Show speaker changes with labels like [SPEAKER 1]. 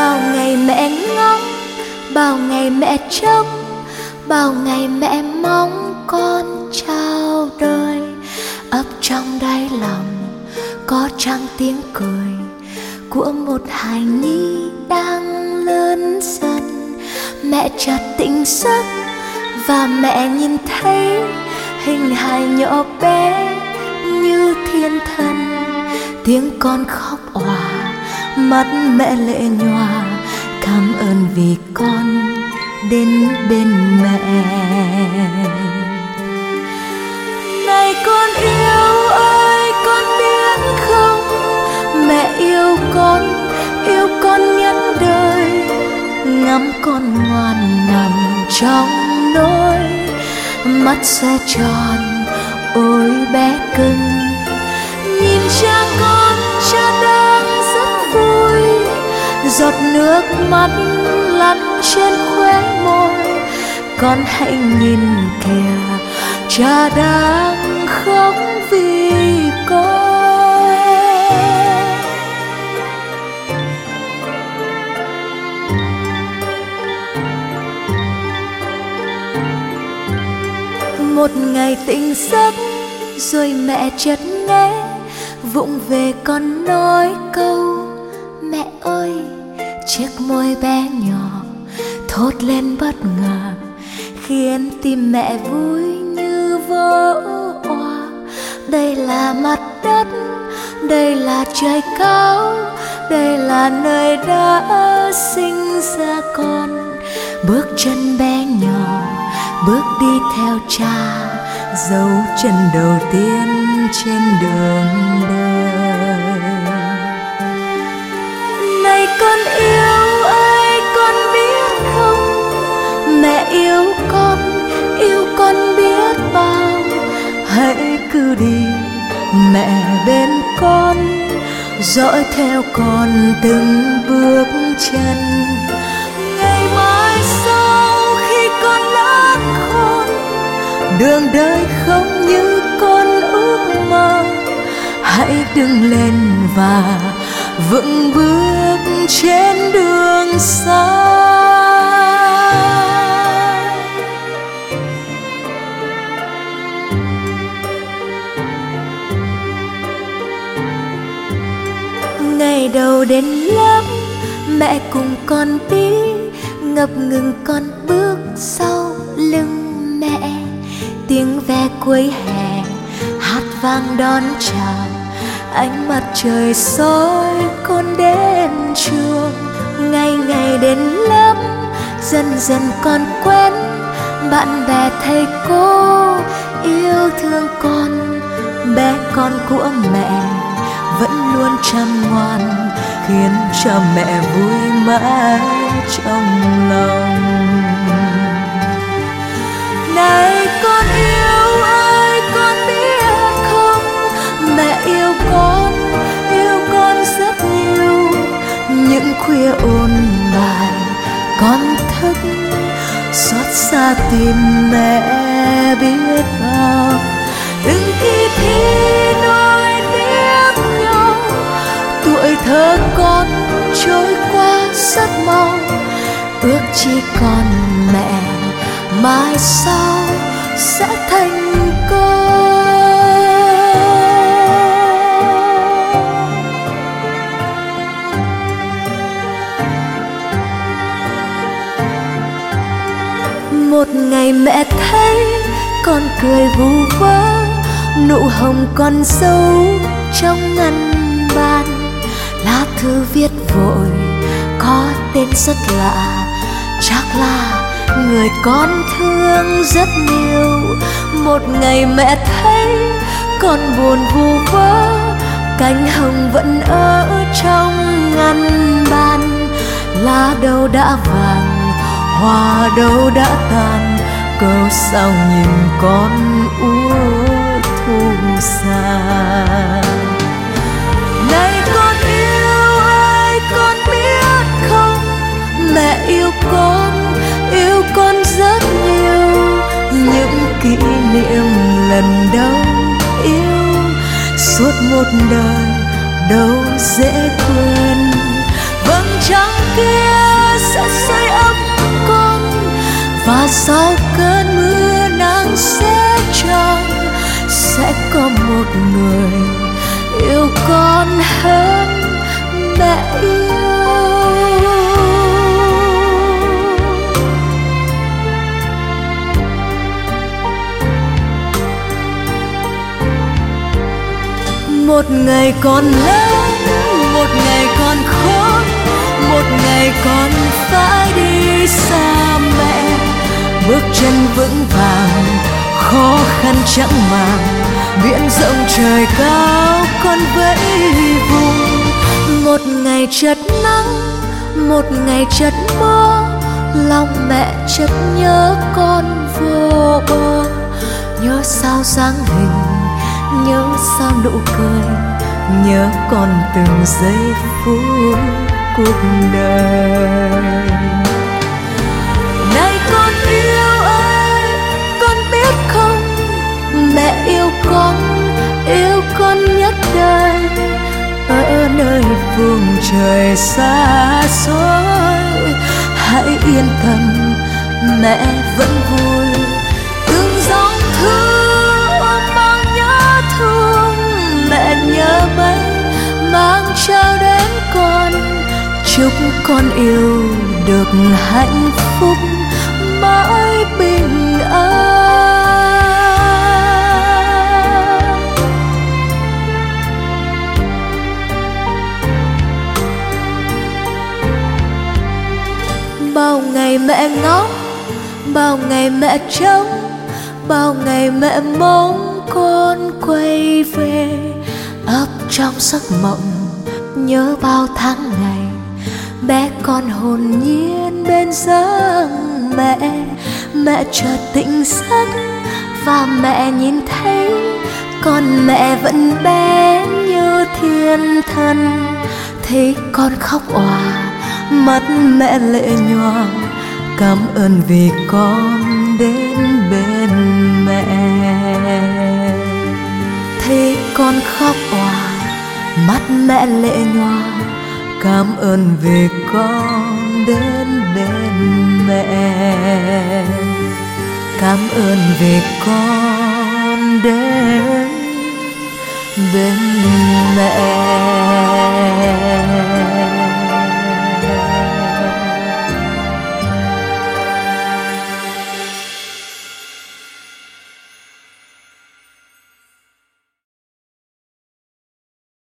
[SPEAKER 1] bao ngày mẹ ngóng, bao ngày mẹ trông, bao ngày mẹ mong con trao đời. Ấp trong đáy lòng có trăng tiếng cười của một hài nhi đang lớn dần. Mẹ chợt tỉnh giấc và mẹ nhìn thấy hình hài nhỏ bé như thiên thần. Tiếng con khóc òa mắt mẹ lệ nhòa, cảm ơn vì con đến bên mẹ. Này con yêu ơi, con biết không? Mẹ yêu con yêu con nhất đời, ngắm con ngoan nằm trong nỗi mắt sẽ tròn, ôi bé cưng. Nhìn cha con cha giọt nước mắt lăn trên khóe môi. Con hãy nhìn kìa, cha đang khóc vì con. Một ngày tỉnh giấc, rồi mẹ chợt nghe, vụng về con nói câu chiếc môi bé nhỏ, thốt lên bất ngờ, khiến tim mẹ vui như vỡ òa. Đây là mặt đất, đây là trời cao, đây là nơi đã sinh ra con. Bước chân bé nhỏ, bước đi theo cha, dấu chân đầu tiên trên đường đời. Này con yêu mẹ bên con, dõi theo con từng bước chân. Ngày mai sau khi con lớn khôn đường đời không như con ước mơ. Hãy đứng lên và vững bước trên đường xa. Mẹ cùng con đi ngập ngừng con bước sau lưng mẹ. Tiếng ve cuối hè, hát vang đón chào, ánh mặt trời soi con đến trường. Ngày ngày đến lớp, dần dần con quen, bạn bè, thầy cô yêu thương con. Bé con của mẹ vẫn luôn chăm ngoan khiến cho mẹ vui mãi trong lòng. Này con yêu ơi, con biết không? Mẹ yêu con yêu con rất nhiều. Những khuya ôn bài con thức, xót xa tìm mẹ biết bao. Thơ con trôi qua rất mau ước chỉ còn mẹ, mai sau sẽ thành công một ngày mẹ thấy con cười vu vơ, nụ hồng con sâu trong ngăn bàn lá thư viết vội, có tên rất lạ. Chắc là người con thương rất nhiều. Một ngày mẹ thấy con buồn vu vơ, cánh hồng vẫn ở trong ngăn bàn. Lá đâu đã vàng, hoa đâu đã tàn, câu sao nhìn con úa thu xa. suốt đời đâu dễ quên. Vầng trăng kia sẽ sưởi ấm con, và sau cơn mưa nắng sẽ trong sẽ có một người yêu con hơn mẹ yêu. Một ngày còn lớn, một ngày còn khóc một ngày còn phải đi xa mẹ. Bước chân vững vàng, khó khăn chẳng màng, biển rộng trời cao, con vẫy vùng. Một ngày chật nắng, một ngày chật mưa, lòng mẹ chợt nhớ con vô bờ. Nhớ sao sáng hình nhớ sao nụ cười, nhớ còn từng giây phút cuộc đời. Này con yêu ơi, con biết không? Mẹ yêu con yêu con nhất đời. Ở nơi vùng trời xa xôi, hãy yên tâm, mẹ vẫn vui. Mang trao đến con, chúc con yêu được hạnh phúc mãi bình an. Bao ngày mẹ ngóng, bao ngày mẹ trông, bao ngày mẹ mong con quay về trong giấc mộng, nhớ bao tháng ngày. Bé con hồn nhiên bên giấc mẹ mẹ chợt tỉnh giấc và mẹ nhìn thấy con mẹ vẫn bé như thiên thần. Thấy con khóc òa, mắt mẹ lệ nhòa cảm ơn vì con đến bên mẹ. Thấy con khóc òa mắt mẹ lệ nhòa, cảm ơn vì con đến bên mẹ. Cảm ơn vì con đến bên mẹ.